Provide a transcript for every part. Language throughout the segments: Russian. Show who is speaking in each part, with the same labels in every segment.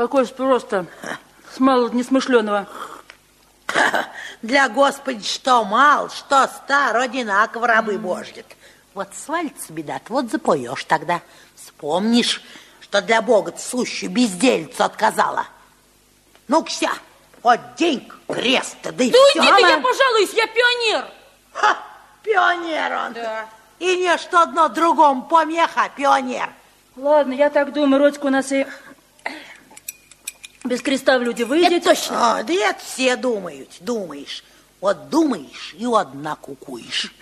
Speaker 1: Какой спрос-то с мало несмышленого?
Speaker 2: Для Господи, что мал, что стар, одинаково рабы божьи. Вот свалится беда, вот запоешь тогда. Вспомнишь, что для Бога сущую бездельцу отказала. Ну-ка, вот день креста, да и
Speaker 1: да
Speaker 2: все.
Speaker 1: Да уйди ты, я пожалуюсь, я пионер.
Speaker 2: Ха, пионер он.
Speaker 1: Да.
Speaker 2: И не что одно другому помеха, пионер.
Speaker 1: Ладно, я так думаю, Родька у нас и без креста в люди выйдет.
Speaker 2: Это точно. А, да это все думают, думаешь. Вот думаешь и одна кукуешь.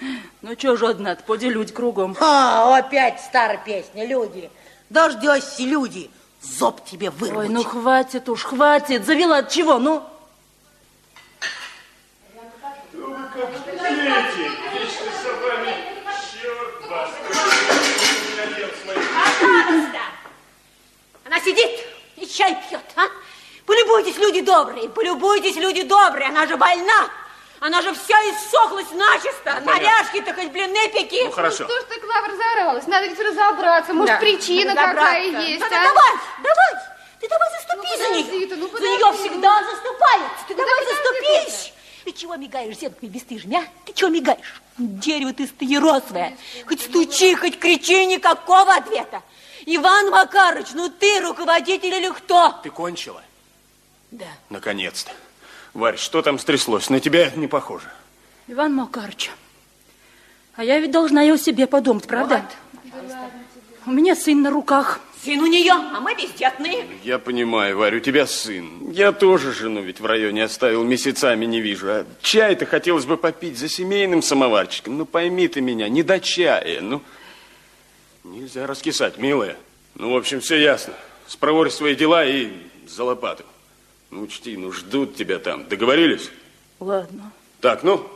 Speaker 1: Ну, что же одна поди люди кругом.
Speaker 2: А, опять старая песня, люди. Дождешься, люди, зоб тебе вырвать.
Speaker 1: Ой, ну хватит уж, хватит. Завела от чего, ну?
Speaker 3: Вы как дети. Вечно с вами, черт вас.
Speaker 4: Она сидит чай пьет, а? Полюбуйтесь, люди добрые, полюбуйтесь, люди добрые, она же больна. Она же вся иссохлась начисто. Ну, Наряжки-то хоть блины пеки.
Speaker 3: Ну, хорошо.
Speaker 5: Ну, что ж ты, Клава, разоралась? Надо ведь разобраться. Может, да. причина какая есть,
Speaker 4: ну,
Speaker 5: а?
Speaker 4: Давай, давай. Ты давай заступи ну, за нее.
Speaker 5: Ну,
Speaker 4: за нее всегда заступается. Ты ну, давай заступись. Ты чего мигаешь, зенками бесстыжими, а? Ты чего мигаешь? Дерево ты стаеросовое. Хоть стучи, хоть кричи, никакого ответа. Иван Макарыч, ну ты руководитель или кто?
Speaker 3: Ты кончила?
Speaker 4: Да.
Speaker 3: Наконец-то. Варь, что там стряслось? На тебя не похоже.
Speaker 1: Иван Макарыч, а я ведь должна и о себе подумать, правда? Вот. У меня сын на руках.
Speaker 4: Сын у нее, а мы бездетные.
Speaker 3: Я понимаю, Варь, у тебя сын. Я тоже жену ведь в районе оставил, месяцами не вижу. А чай-то хотелось бы попить за семейным самоварчиком. Ну, пойми ты меня, не до чая, ну... Нельзя раскисать, милая. Ну, в общем, все ясно. Спроворь свои дела и за лопату. Ну, учти, ну, ждут тебя там. Договорились?
Speaker 1: Ладно.
Speaker 3: Так, ну,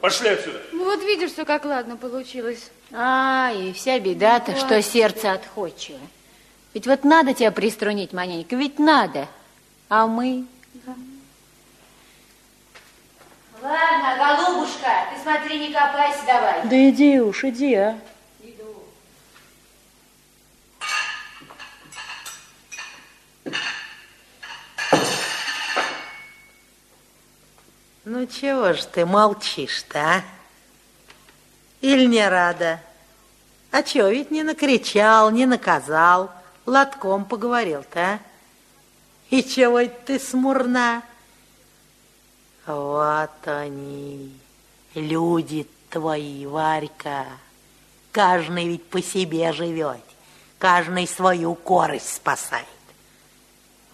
Speaker 3: пошли отсюда.
Speaker 5: Ну, вот видишь, что как ладно получилось.
Speaker 4: А, и вся беда-то, что сердце отходчиво. Ведь вот надо тебя приструнить, маленько, ведь надо. А мы... Да. Ладно, голубушка, ты смотри, не копайся давай.
Speaker 1: Да иди уж, иди, а.
Speaker 2: Ну, чего ж ты молчишь-то, а? Или не рада? А чего, ведь не накричал, не наказал, лотком поговорил-то, а? И чего ты смурна? Вот они, люди твои, Варька. Каждый ведь по себе живет, каждый свою корость спасает.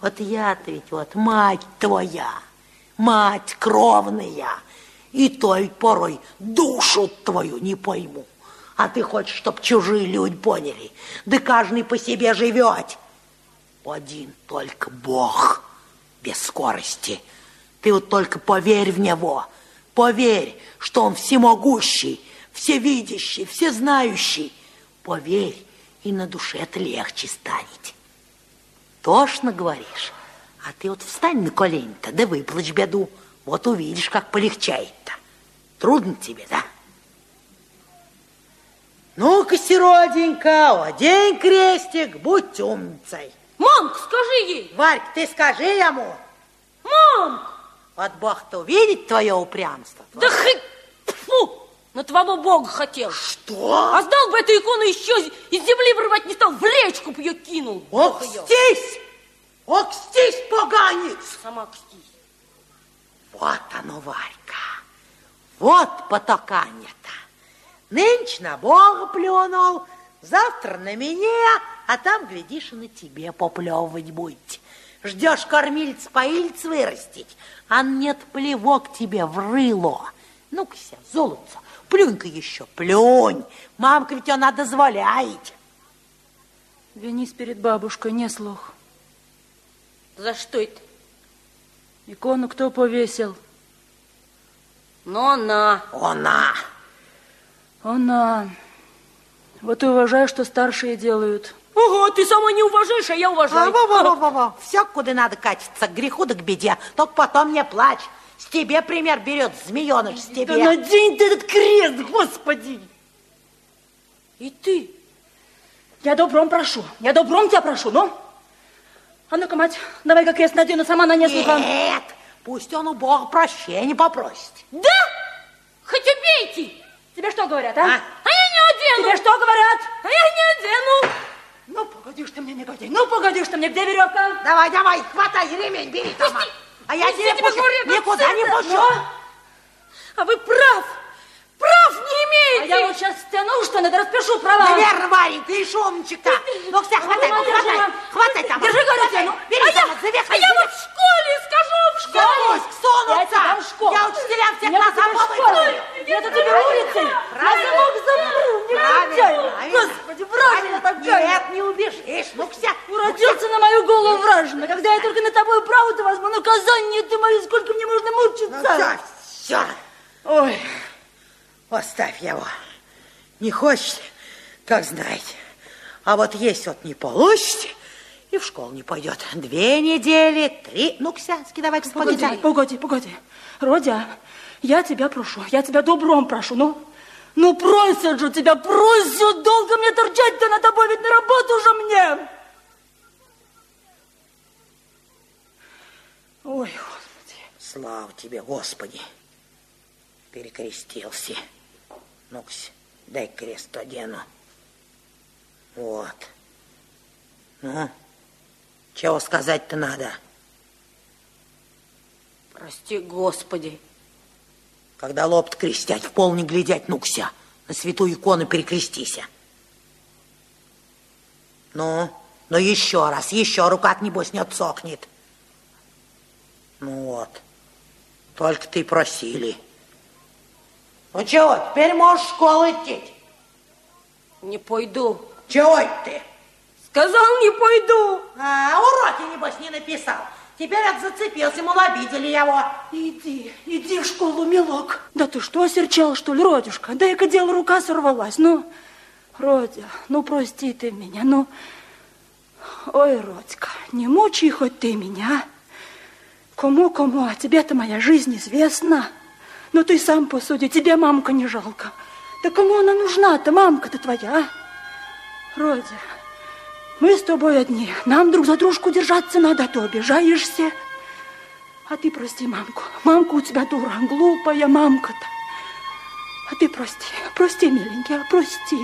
Speaker 2: Вот я-то ведь вот мать твоя, мать кровная, и той порой душу твою не пойму. А ты хочешь, чтоб чужие люди поняли, да каждый по себе живет. Один только Бог без скорости. Ты вот только поверь в Него, поверь, что Он всемогущий, всевидящий, всезнающий. Поверь, и на душе это легче станет. Тошно говоришь? А ты вот встань на колени-то, да выплачь беду. Вот увидишь, как полегчает-то. Трудно тебе, да? Ну-ка, сиротенька, одень крестик, будь умницей.
Speaker 4: Мамка, скажи ей.
Speaker 2: Варька, ты скажи ему.
Speaker 4: Мам!
Speaker 2: Вот Бог-то увидит твое упрямство.
Speaker 4: Да хоть, фу, на твоего Бога хотел.
Speaker 2: Что?
Speaker 4: А сдал бы эту икону еще из земли вырывать не стал, в речку бы ее кинул.
Speaker 2: Ох, здесь! Окстись, поганец!
Speaker 4: Сама кстись.
Speaker 2: Вот оно, Варька. Вот потакание-то. Нынче на Бога плюнул, завтра на меня, а там, глядишь, и на тебе поплевывать будет. Ждешь кормильц-поильц вырастить, а нет плевок тебе в рыло. Ну-ка, золотце, плюнь-ка еще, плюнь. Мамка ведь она дозволяет.
Speaker 1: Винись перед бабушкой, не слух.
Speaker 4: За что это?
Speaker 1: Икону кто повесил?
Speaker 4: Но она.
Speaker 2: Она.
Speaker 1: Она. Вот и уважаю, что старшие делают.
Speaker 4: Ого, ты сама не уважаешь, а я уважаю.
Speaker 2: А, во, во, во, во, во. Все, куда надо катиться, к греху да к беде. Только потом не плачь. С тебе пример берет, змееныш, с тебе.
Speaker 4: Да надень ты этот крест, господи. И ты. Я добром прошу, я добром тебя прошу, ну.
Speaker 1: А ну-ка, мать, давай-ка крест надену, сама на несколько.
Speaker 2: Нет, пусть он у Бога прощения попросит.
Speaker 4: Да? Хоть убейте!
Speaker 1: Тебе что говорят, а?
Speaker 2: А?
Speaker 4: А я не одену!
Speaker 1: Тебе что говорят?
Speaker 4: А я не одену!
Speaker 1: Ну, погоди ты мне, негодяй, ну, погоди ты мне, где веревка?
Speaker 2: Давай, давай, хватай ремень, бери, Тома. А я
Speaker 4: пусти,
Speaker 2: тебе
Speaker 4: я тебе
Speaker 2: пущу,
Speaker 4: как
Speaker 2: никуда не пущу.
Speaker 4: А вы прав! Прав не
Speaker 1: А
Speaker 4: имеете!
Speaker 1: я вот сейчас стяну штаны, да распишу права.
Speaker 2: Наверное, Варенька, и шумничек-то. Ну, все, хватай,
Speaker 1: держи,
Speaker 2: хватай,
Speaker 1: мам.
Speaker 2: хватай, Тома.
Speaker 1: Держи, говорю тебе, ну.
Speaker 2: Бери,
Speaker 4: А я,
Speaker 2: Тома, завихай,
Speaker 4: а я вот в школе скажу, в школе!
Speaker 2: Сунутся.
Speaker 1: Я тебя дам школу.
Speaker 2: Я учителям всех нас
Speaker 1: тебе
Speaker 2: говорю.
Speaker 1: Нет, у тебя улицы.
Speaker 2: Правильно.
Speaker 1: замок запру, не. Господи, вражина такая.
Speaker 2: Нет, не убежишь. Ну-ка,
Speaker 1: Уродился на мою голову вражина. Когда я только на тобой правду возьму, наказание ты мои, сколько мне можно
Speaker 2: ну
Speaker 1: мучиться.
Speaker 2: все, все.
Speaker 1: Ой,
Speaker 2: Оставь его. Не хочет, как знаете. А вот есть вот не получите, и в школу не пойдет. Две недели, три. Ну-ка, сядь, давай,
Speaker 1: погоди,
Speaker 2: господин.
Speaker 1: погоди, погоди. Родя, я тебя прошу, я тебя добром прошу, ну... Ну, просят же тебя, просят, долго мне торчать-то на тобой, ведь на работу же мне. Ой, Господи.
Speaker 2: Слава тебе, Господи. Перекрестился. Ну-ка, дай крест одену. Вот. Ну, чего сказать-то надо?
Speaker 1: Прости, Господи.
Speaker 2: Когда лоб крестять, в пол не глядять, ну-ка, на святую икону перекрестися. Ну, ну еще раз, еще рука небось не отсохнет. Ну вот, только ты просили. Ну чего, теперь можешь в школу идти.
Speaker 1: Не пойду.
Speaker 2: Чего это ты?
Speaker 1: Сказал, не пойду.
Speaker 2: А, уроки, небось, не написал. Теперь от зацепился, мол, обидели его.
Speaker 1: Иди, иди в школу, милок. Да ты что, осерчал, что ли, Родюшка? Дай-ка дело, рука сорвалась. Ну, Родя, ну прости ты меня, ну... Ой, Родька, не мучай хоть ты меня. Кому-кому, а тебе-то моя жизнь известна. Ну ты сам посуди, тебе мамка не жалко. Да кому она нужна-то, мамка-то твоя, а? Родя, мы с тобой одни. Нам друг за дружку держаться надо, а то обижаешься. А ты прости мамку. Мамка у тебя дура, глупая мамка-то. А ты прости, прости, миленький, а прости.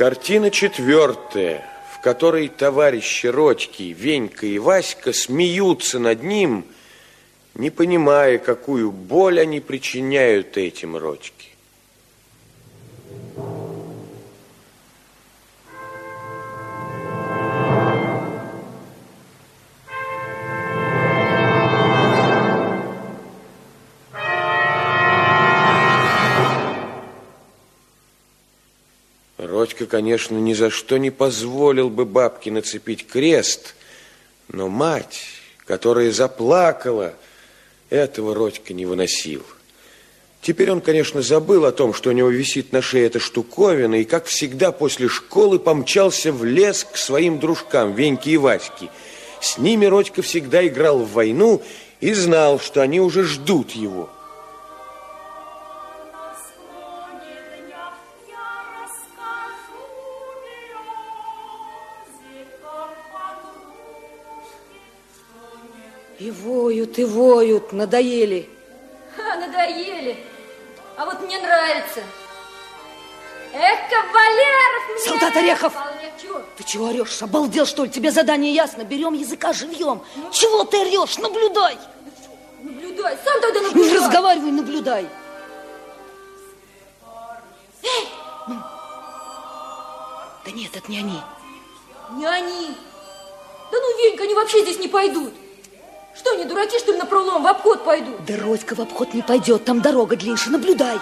Speaker 3: Картина четвертая, в которой товарищи Родьки, Венька и Васька смеются над ним, не понимая, какую боль они причиняют этим Родьке. Родька, конечно, ни за что не позволил бы бабке нацепить крест, но мать, которая заплакала, этого Родька не выносил. Теперь он, конечно, забыл о том, что у него висит на шее эта штуковина, и, как всегда, после школы помчался в лес к своим дружкам, Веньке и Ваське. С ними Родька всегда играл в войну и знал, что они уже ждут его.
Speaker 6: И воют, надоели.
Speaker 4: Ха, надоели. А вот мне нравится. Эх, кавалеров мне!
Speaker 6: Солдат Орехов!
Speaker 4: Чё?
Speaker 6: Ты чего орешь? Обалдел, что ли? Тебе задание ясно. Берем языка живьем. Чего ты орешь? Наблюдай.
Speaker 4: Наблюдай, сам тогда
Speaker 6: Не
Speaker 4: наблюдай.
Speaker 6: разговаривай, наблюдай. Эй! Ну. Да нет, это не они.
Speaker 4: Не они. Да ну, Венька, они вообще здесь не пойдут. Что, они дураки, что ли, на пролом в обход пойдут?
Speaker 6: Да Родька в обход не пойдет, там дорога длиннее. Наблюдай.